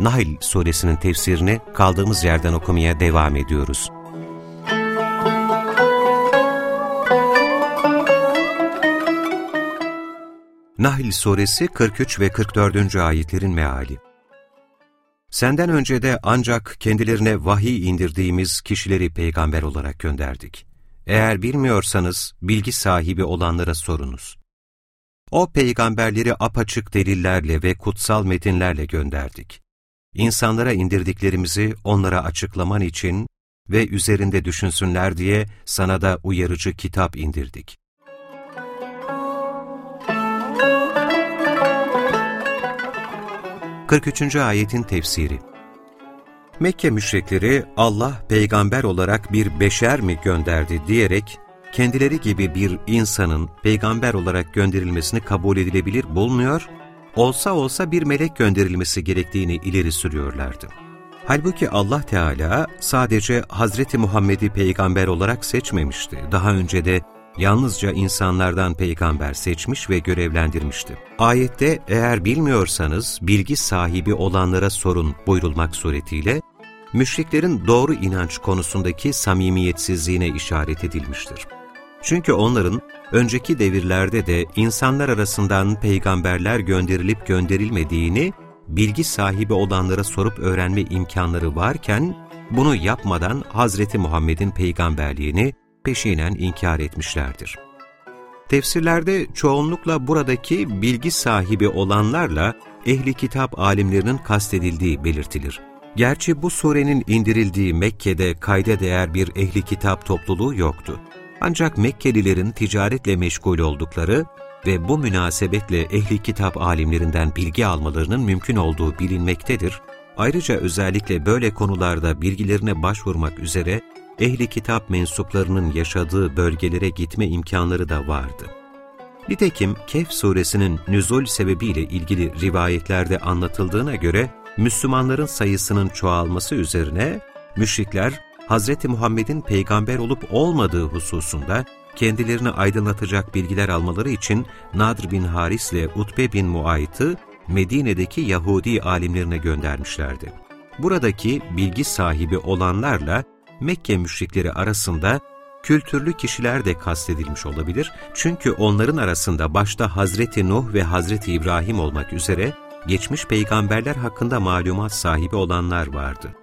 Nahl suresinin tefsirini kaldığımız yerden okumaya devam ediyoruz. Nahl suresi 43 ve 44. ayetlerin meali Senden önce de ancak kendilerine vahiy indirdiğimiz kişileri peygamber olarak gönderdik. Eğer bilmiyorsanız bilgi sahibi olanlara sorunuz. O peygamberleri apaçık delillerle ve kutsal metinlerle gönderdik. İnsanlara indirdiklerimizi onlara açıklaman için ve üzerinde düşünsünler diye sana da uyarıcı kitap indirdik. Kırk üçüncü ayetin tefsiri Mekke müşrikleri Allah peygamber olarak bir beşer mi gönderdi diyerek kendileri gibi bir insanın peygamber olarak gönderilmesini kabul edilebilir bulmuyor, olsa olsa bir melek gönderilmesi gerektiğini ileri sürüyorlardı. Halbuki Allah Teala sadece Hazreti Muhammed'i peygamber olarak seçmemişti. Daha önce de yalnızca insanlardan peygamber seçmiş ve görevlendirmişti. Ayette eğer bilmiyorsanız bilgi sahibi olanlara sorun buyurulmak suretiyle, müşriklerin doğru inanç konusundaki samimiyetsizliğine işaret edilmiştir. Çünkü onların önceki devirlerde de insanlar arasından peygamberler gönderilip gönderilmediğini bilgi sahibi olanlara sorup öğrenme imkanları varken bunu yapmadan Hazreti Muhammed'in peygamberliğini peşinen inkar etmişlerdir. Tefsirlerde çoğunlukla buradaki bilgi sahibi olanlarla ehli kitap alimlerinin kastedildiği belirtilir. Gerçi bu surenin indirildiği Mekke'de kayda değer bir ehli kitap topluluğu yoktu. Ancak Mekkelilerin ticaretle meşgul oldukları ve bu münasebetle ehli kitap alimlerinden bilgi almalarının mümkün olduğu bilinmektedir. Ayrıca özellikle böyle konularda bilgilerine başvurmak üzere ehli kitap mensuplarının yaşadığı bölgelere gitme imkanları da vardı. Nitekim Kehf suresinin nüzul sebebiyle ilgili rivayetlerde anlatıldığına göre Müslümanların sayısının çoğalması üzerine müşrikler Hz. Muhammed'in peygamber olup olmadığı hususunda kendilerini aydınlatacak bilgiler almaları için Nadr bin Haris ile Utbe bin Muayt'ı Medine'deki Yahudi alimlerine göndermişlerdi. Buradaki bilgi sahibi olanlarla Mekke müşrikleri arasında kültürlü kişiler de kastedilmiş olabilir. Çünkü onların arasında başta Hazreti Nuh ve Hazreti İbrahim olmak üzere geçmiş peygamberler hakkında malumat sahibi olanlar vardı.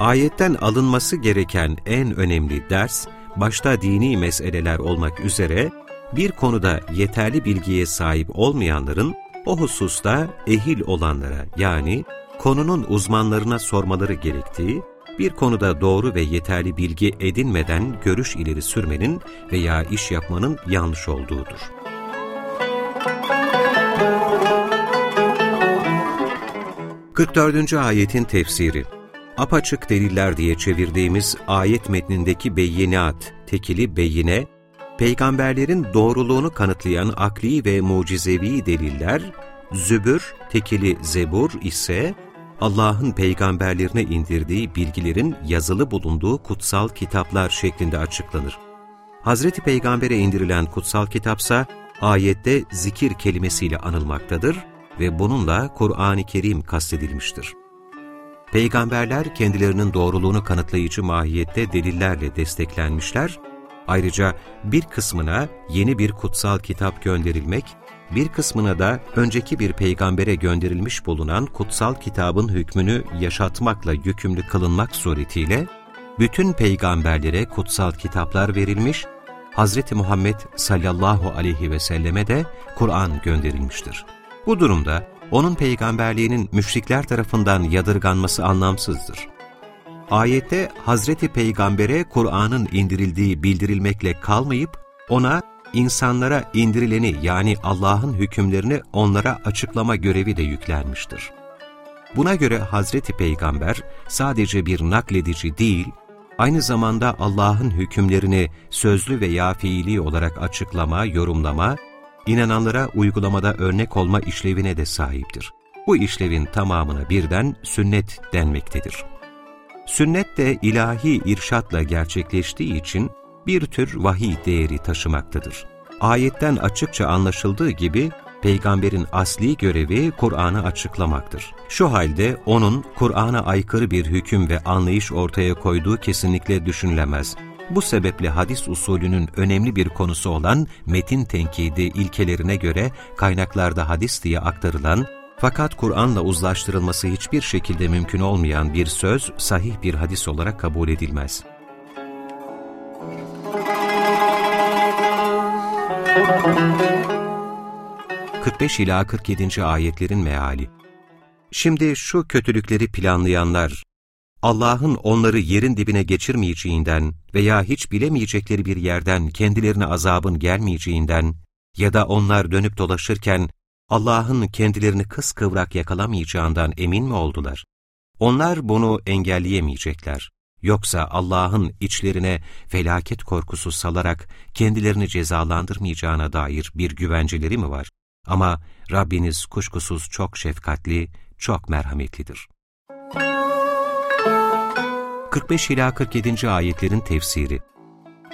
Ayetten alınması gereken en önemli ders, başta dini meseleler olmak üzere bir konuda yeterli bilgiye sahip olmayanların o hususta ehil olanlara yani konunun uzmanlarına sormaları gerektiği, bir konuda doğru ve yeterli bilgi edinmeden görüş ileri sürmenin veya iş yapmanın yanlış olduğudur. 44. ayetin tefsiri apaçık deliller diye çevirdiğimiz ayet metnindeki beyinat, tekili beyine, peygamberlerin doğruluğunu kanıtlayan akli ve mucizevi deliller, zübür, tekili zebur ise Allah'ın peygamberlerine indirdiği bilgilerin yazılı bulunduğu kutsal kitaplar şeklinde açıklanır. Hazreti Peygamber'e indirilen kutsal kitapsa ayette zikir kelimesiyle anılmaktadır ve bununla Kur'an-ı Kerim kastedilmiştir. Peygamberler kendilerinin doğruluğunu kanıtlayıcı mahiyette delillerle desteklenmişler, ayrıca bir kısmına yeni bir kutsal kitap gönderilmek, bir kısmına da önceki bir peygambere gönderilmiş bulunan kutsal kitabın hükmünü yaşatmakla yükümlü kılınmak suretiyle, bütün peygamberlere kutsal kitaplar verilmiş, Hz. Muhammed sallallahu aleyhi ve selleme de Kur'an gönderilmiştir. Bu durumda onun peygamberliğinin müşrikler tarafından yadırganması anlamsızdır. Ayette Hazreti Peygamber'e Kur'an'ın indirildiği bildirilmekle kalmayıp, ona insanlara indirileni yani Allah'ın hükümlerini onlara açıklama görevi de yüklenmiştir. Buna göre Hazreti Peygamber sadece bir nakledici değil, aynı zamanda Allah'ın hükümlerini sözlü veya fiili olarak açıklama, yorumlama, inananlara uygulamada örnek olma işlevine de sahiptir. Bu işlevin tamamına birden sünnet denmektedir. Sünnet de ilahi irşatla gerçekleştiği için bir tür vahiy değeri taşımaktadır. Ayetten açıkça anlaşıldığı gibi peygamberin asli görevi Kur'an'ı açıklamaktır. Şu halde onun Kur'an'a aykırı bir hüküm ve anlayış ortaya koyduğu kesinlikle düşünülemez. Bu sebeple hadis usulünün önemli bir konusu olan metin tenkidi ilkelerine göre kaynaklarda hadis diye aktarılan fakat Kur'an'la uzlaştırılması hiçbir şekilde mümkün olmayan bir söz sahih bir hadis olarak kabul edilmez. 45 ila 47. ayetlerin meali. Şimdi şu kötülükleri planlayanlar, Allah'ın onları yerin dibine geçirmeyeceğinden veya hiç bilemeyecekleri bir yerden kendilerine azabın gelmeyeceğinden ya da onlar dönüp dolaşırken Allah'ın kendilerini kıskıvrak yakalamayacağından emin mi oldular? Onlar bunu engelleyemeyecekler. Yoksa Allah'ın içlerine felaket korkusu salarak kendilerini cezalandırmayacağına dair bir güvenceleri mi var? Ama Rabbiniz kuşkusuz çok şefkatli, çok merhametlidir. 45 ila 47. ayetlerin tefsiri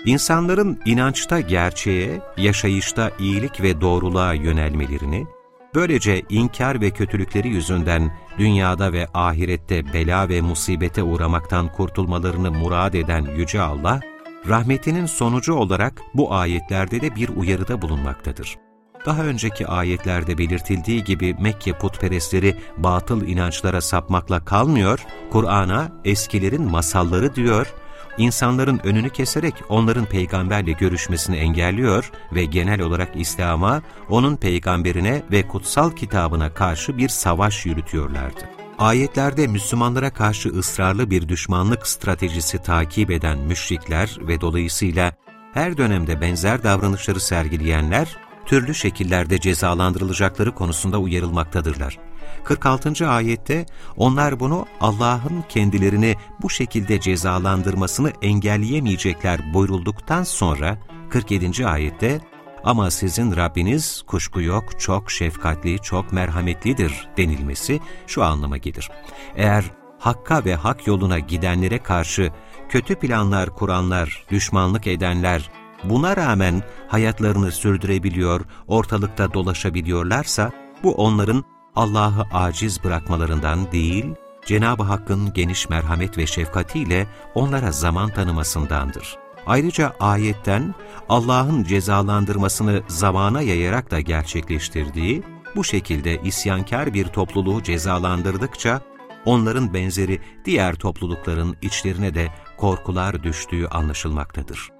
İnsanların inançta gerçeğe, yaşayışta iyilik ve doğruluğa yönelmelerini, böylece inkar ve kötülükleri yüzünden dünyada ve ahirette bela ve musibete uğramaktan kurtulmalarını murad eden Yüce Allah, rahmetinin sonucu olarak bu ayetlerde de bir uyarıda bulunmaktadır. Daha önceki ayetlerde belirtildiği gibi Mekke putperestleri batıl inançlara sapmakla kalmıyor, Kur'an'a eskilerin masalları diyor, insanların önünü keserek onların peygamberle görüşmesini engelliyor ve genel olarak İslam'a, onun peygamberine ve kutsal kitabına karşı bir savaş yürütüyorlardı. Ayetlerde Müslümanlara karşı ısrarlı bir düşmanlık stratejisi takip eden müşrikler ve dolayısıyla her dönemde benzer davranışları sergileyenler, türlü şekillerde cezalandırılacakları konusunda uyarılmaktadırlar. 46. ayette onlar bunu Allah'ın kendilerini bu şekilde cezalandırmasını engelleyemeyecekler buyrulduktan sonra 47. ayette ama sizin Rabbiniz kuşku yok, çok şefkatli, çok merhametlidir denilmesi şu anlama gelir. Eğer hakka ve hak yoluna gidenlere karşı kötü planlar kuranlar, düşmanlık edenler, buna rağmen hayatlarını sürdürebiliyor, ortalıkta dolaşabiliyorlarsa, bu onların Allah'ı aciz bırakmalarından değil, Cenab-ı Hakk'ın geniş merhamet ve şefkatiyle onlara zaman tanımasındandır. Ayrıca ayetten Allah'ın cezalandırmasını zamana yayarak da gerçekleştirdiği, bu şekilde isyankar bir topluluğu cezalandırdıkça, onların benzeri diğer toplulukların içlerine de korkular düştüğü anlaşılmaktadır.